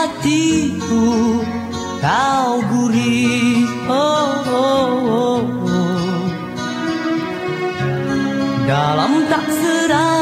hatiku kau gurih oh, oh, oh, oh. dalam tak serah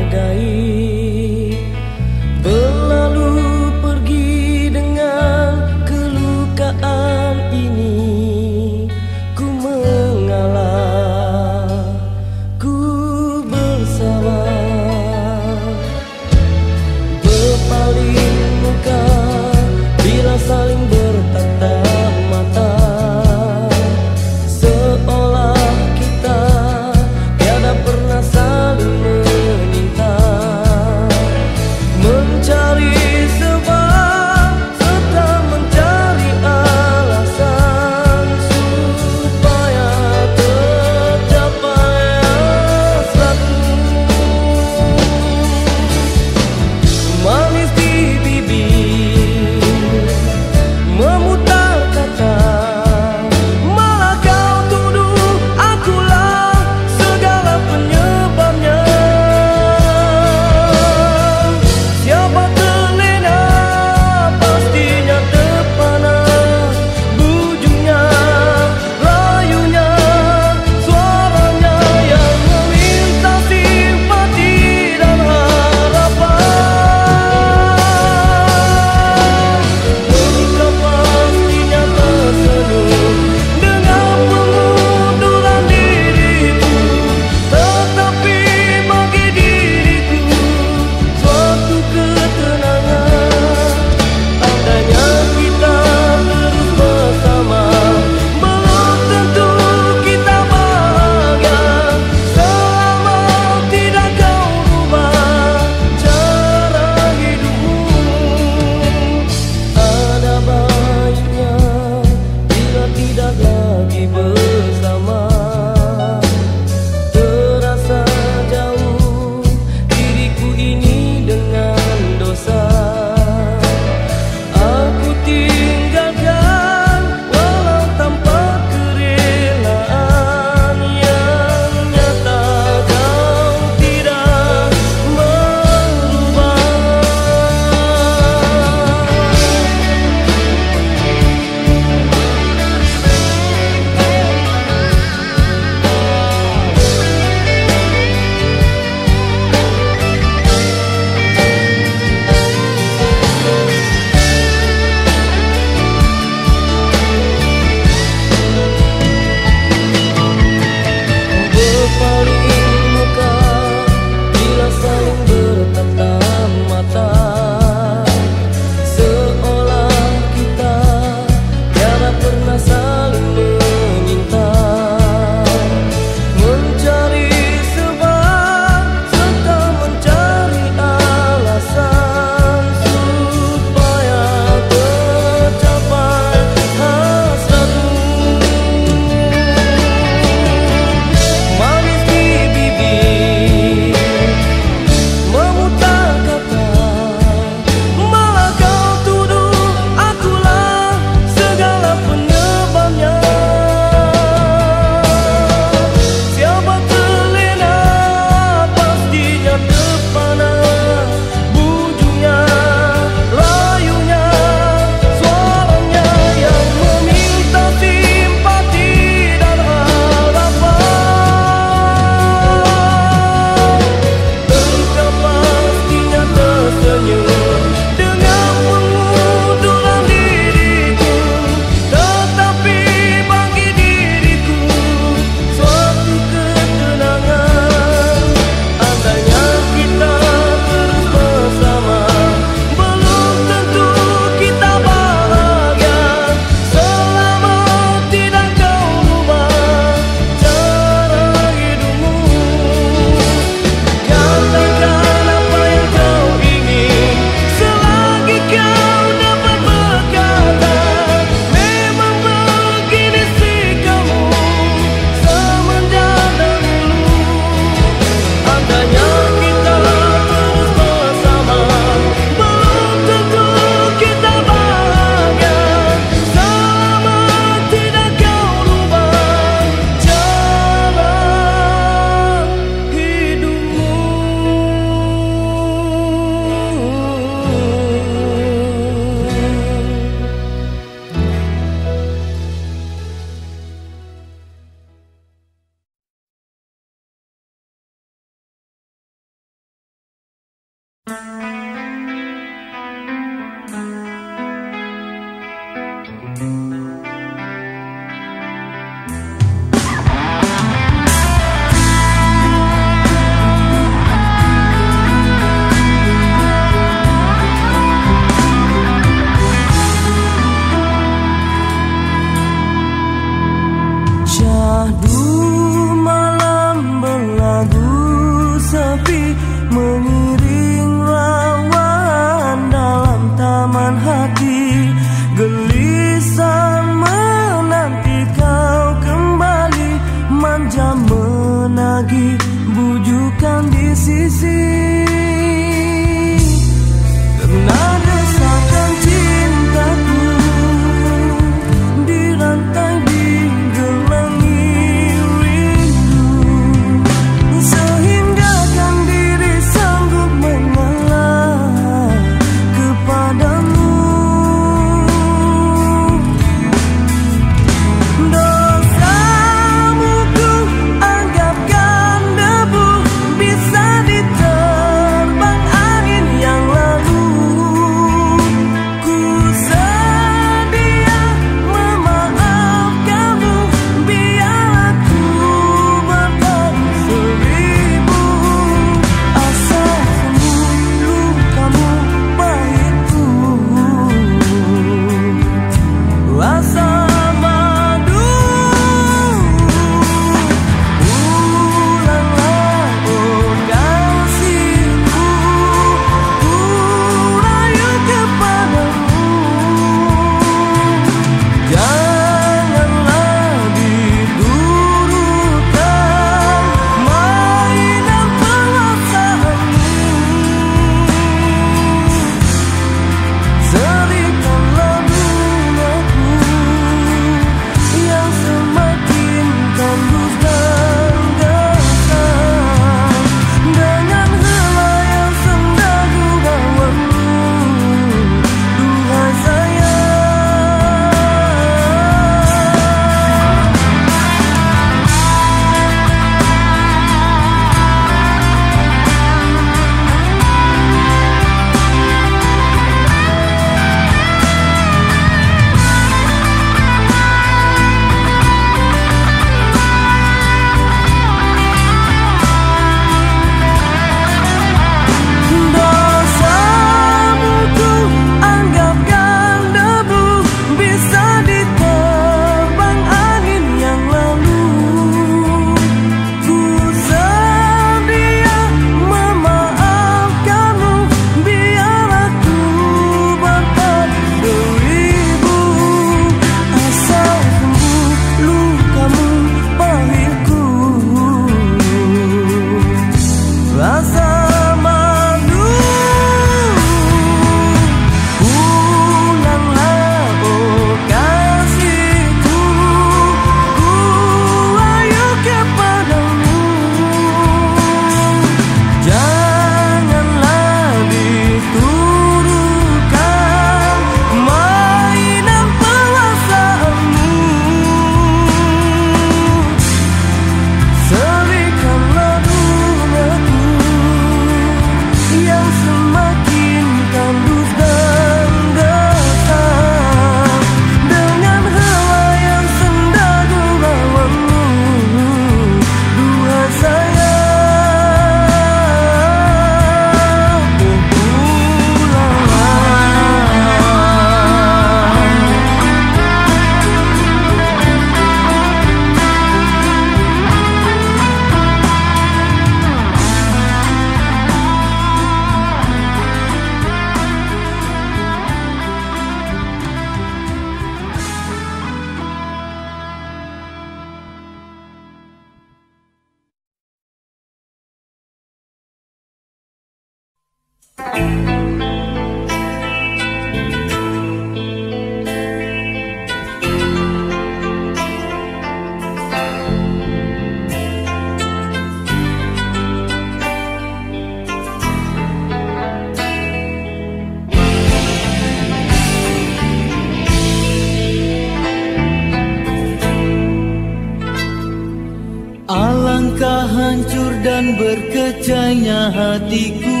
dan berkecahnya hatiku.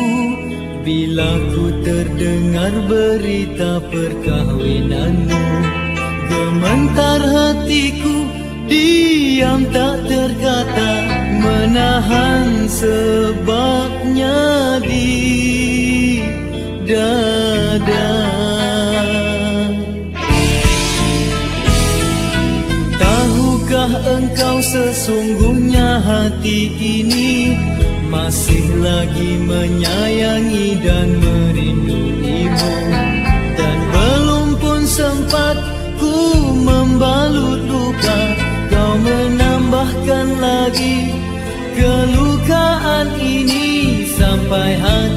Bila ku terdengar berita perkahwinanmu Gementar hatiku diam tak terkata Menahan sebabnya di dalam sesungguhnya hati ini masih lagi menyayangi dan merinduimu. Dan belum pun sempat ku membalut luka kau menambahkan lagi kelukaan ini sampai hati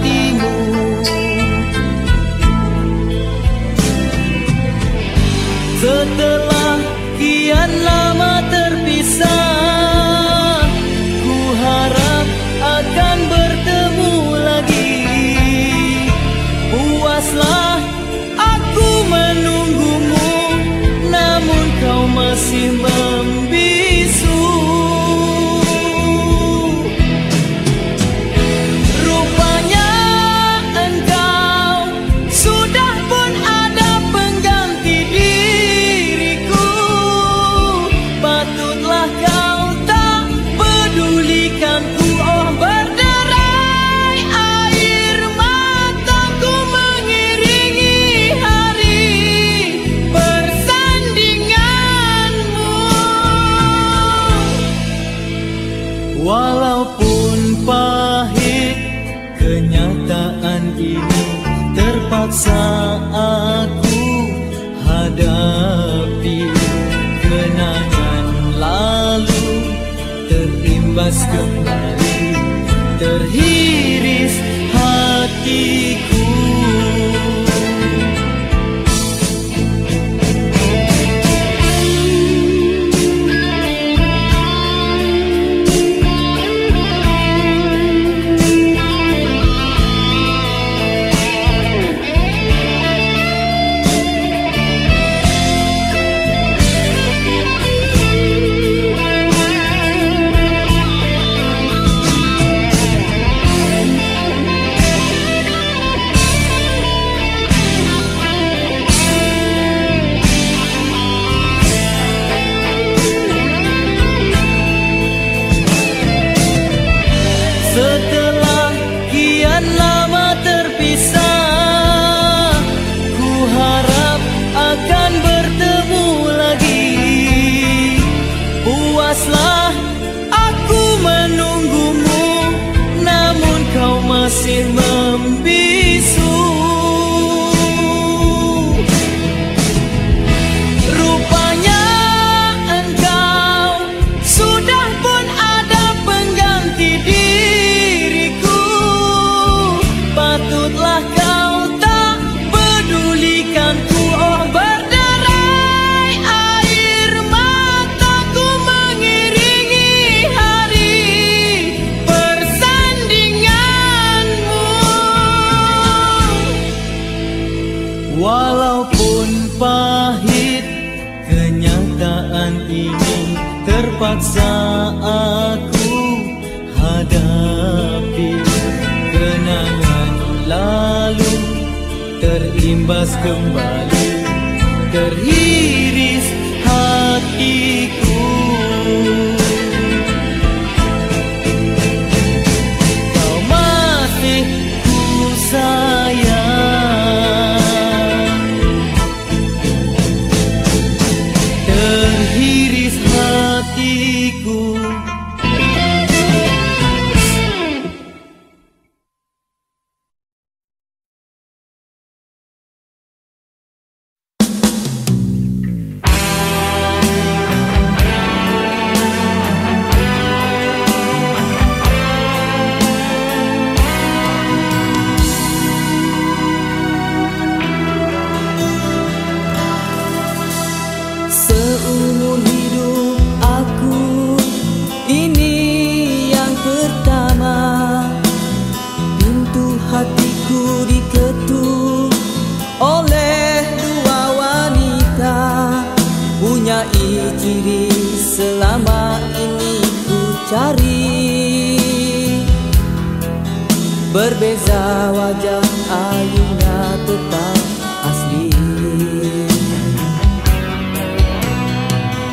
Berbeza wajah ayunya tetap asli.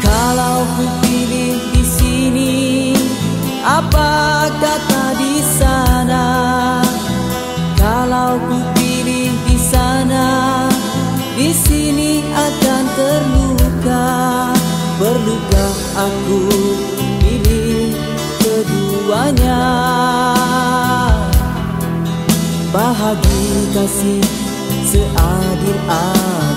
Kalau ku pilih di sini Apa kata di sana? Kalau ku pilih di sana Di sini akan terluka. Perlukah aku pilih keduanya Bahagia kasih seadil adil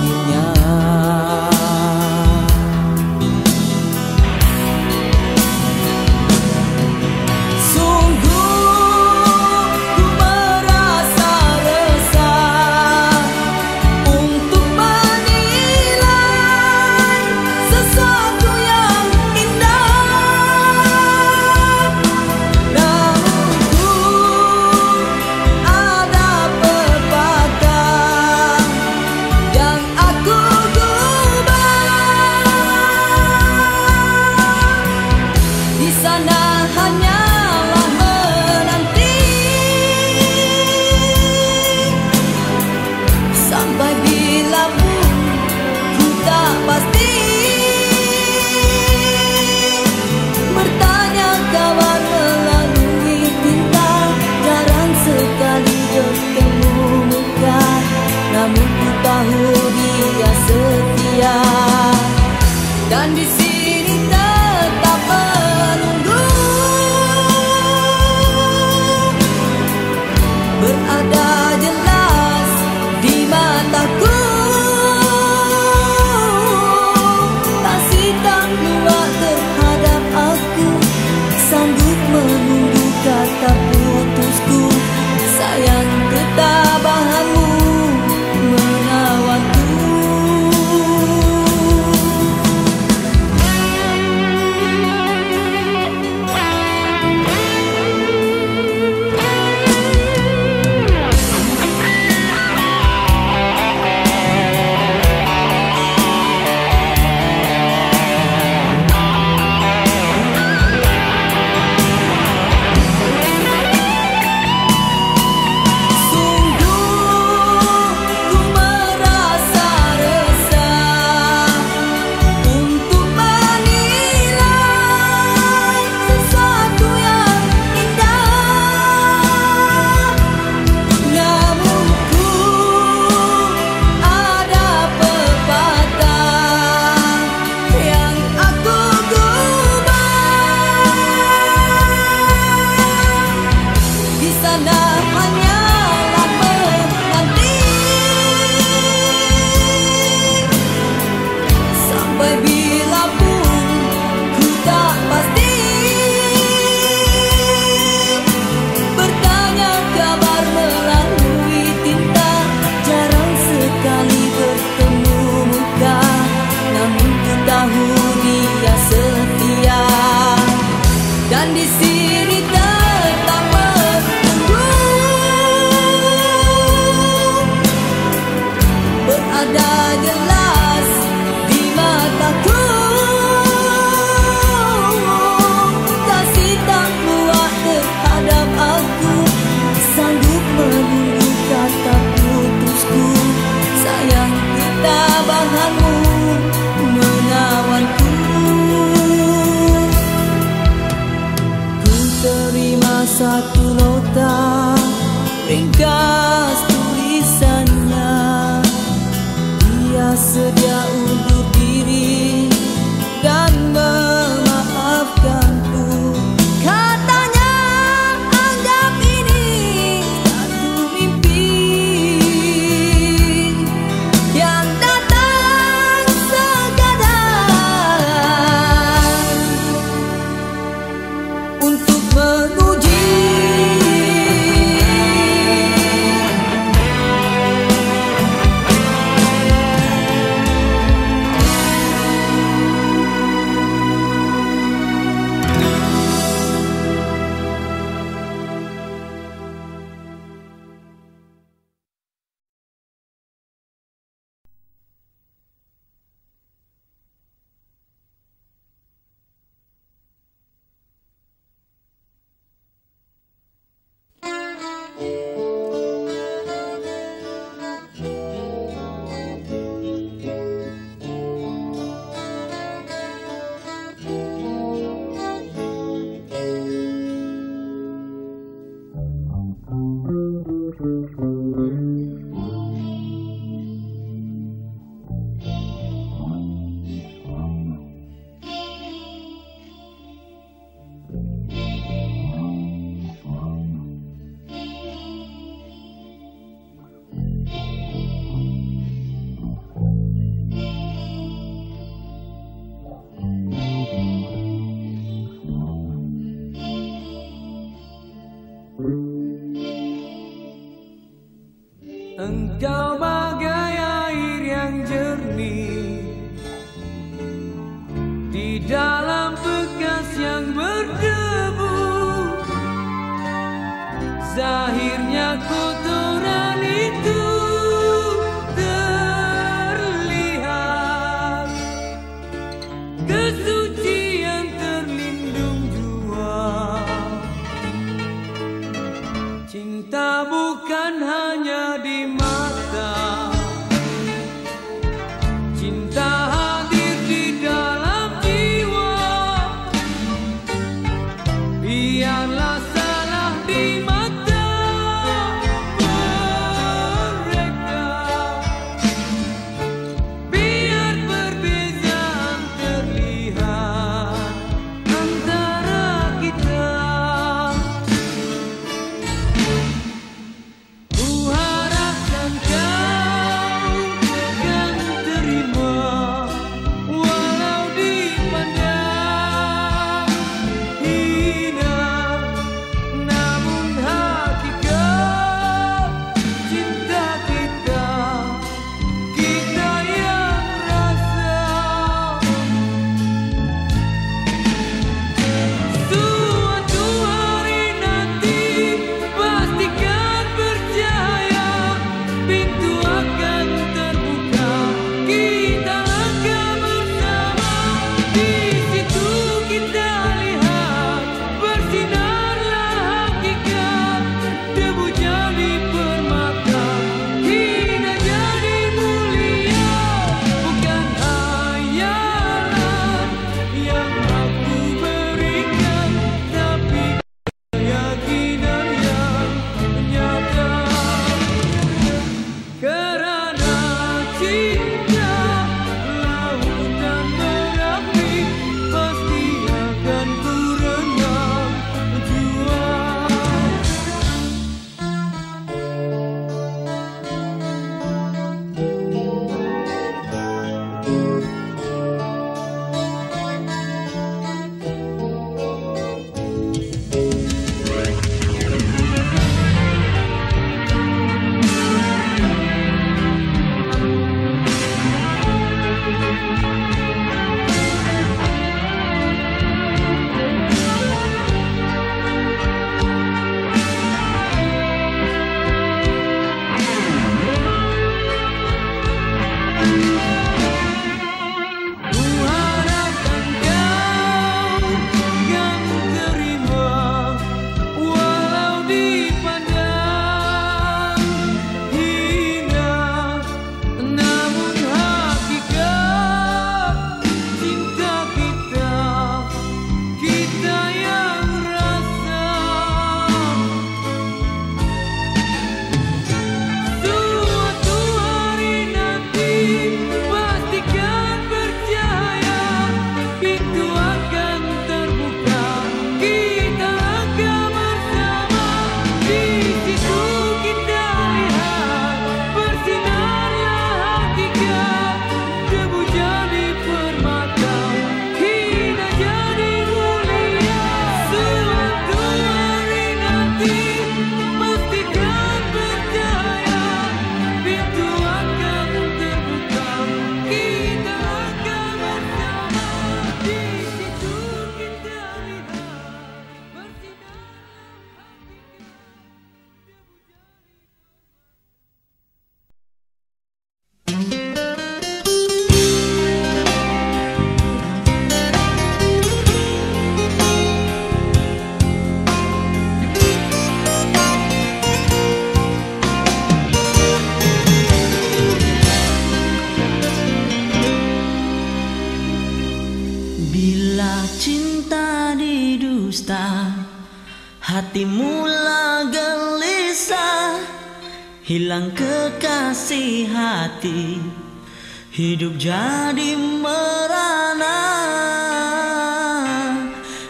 Hidup jadi merana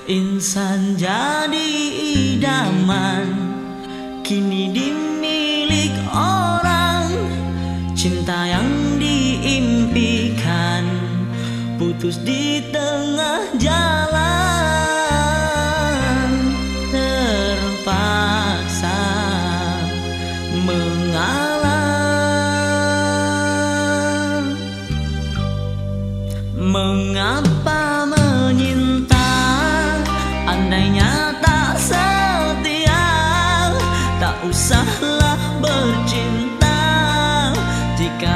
Insan jadi idaman. Kini dimilik orang Cinta yang diimpikan. Putus di Tak usahlah bercinta. Jika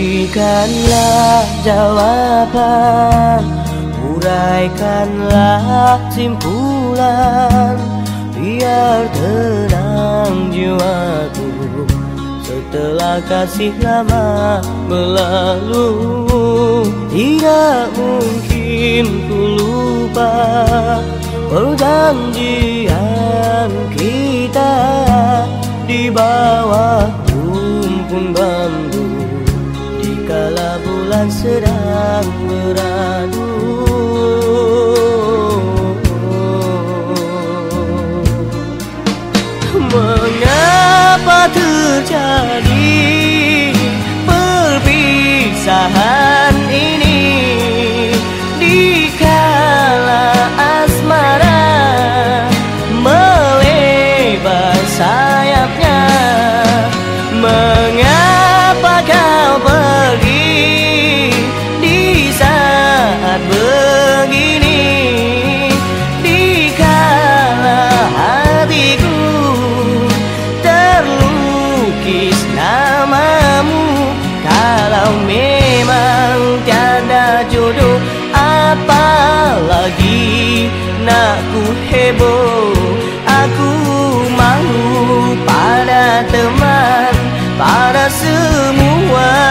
Berikanlah jawaban Uraikanlah simpulan. Biar tenang jiwaku Setelah kasih lama berlalu Tidak mungkin ku lupa Perjanjian kita. Di bawah rumpun bambu Kala bulan sedang beradu Mengapa terjadi perpisahan? heboh Aku mau pada teman Pada semua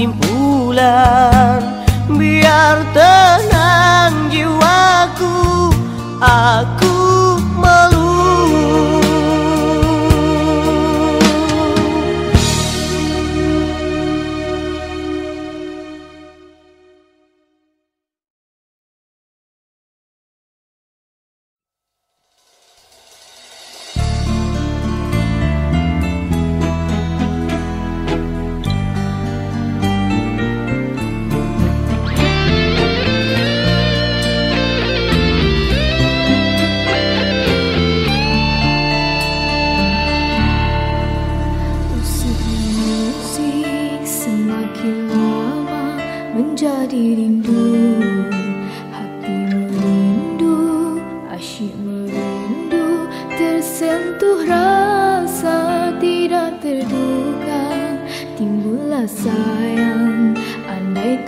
Uraikanlah simpulan Biar tenang jiwaku Aku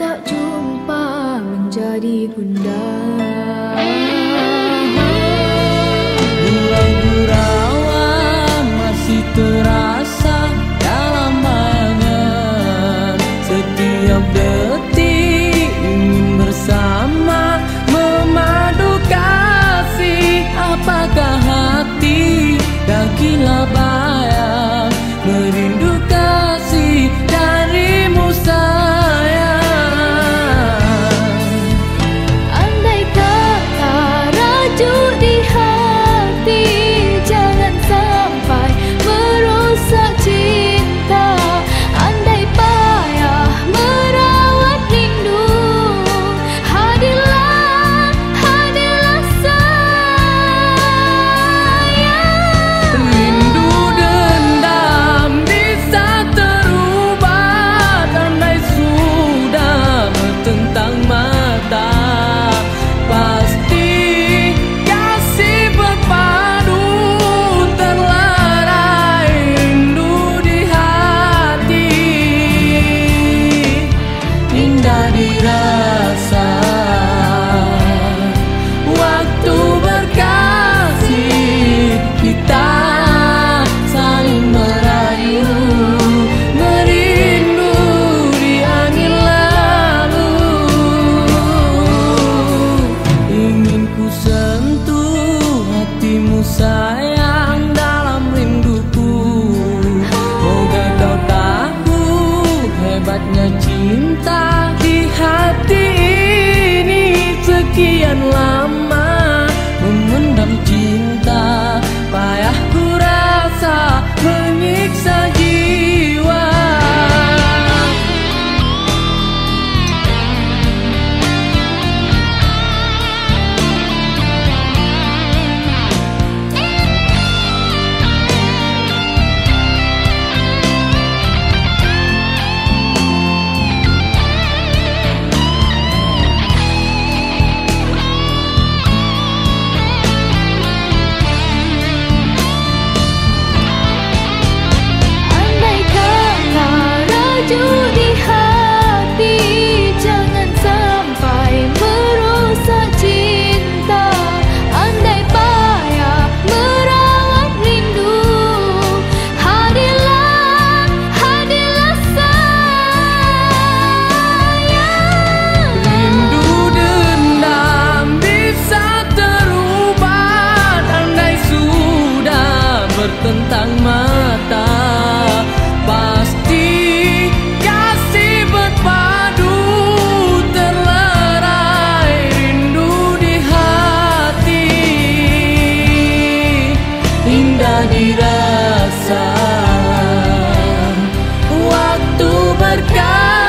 tak jumpa menjadi gundah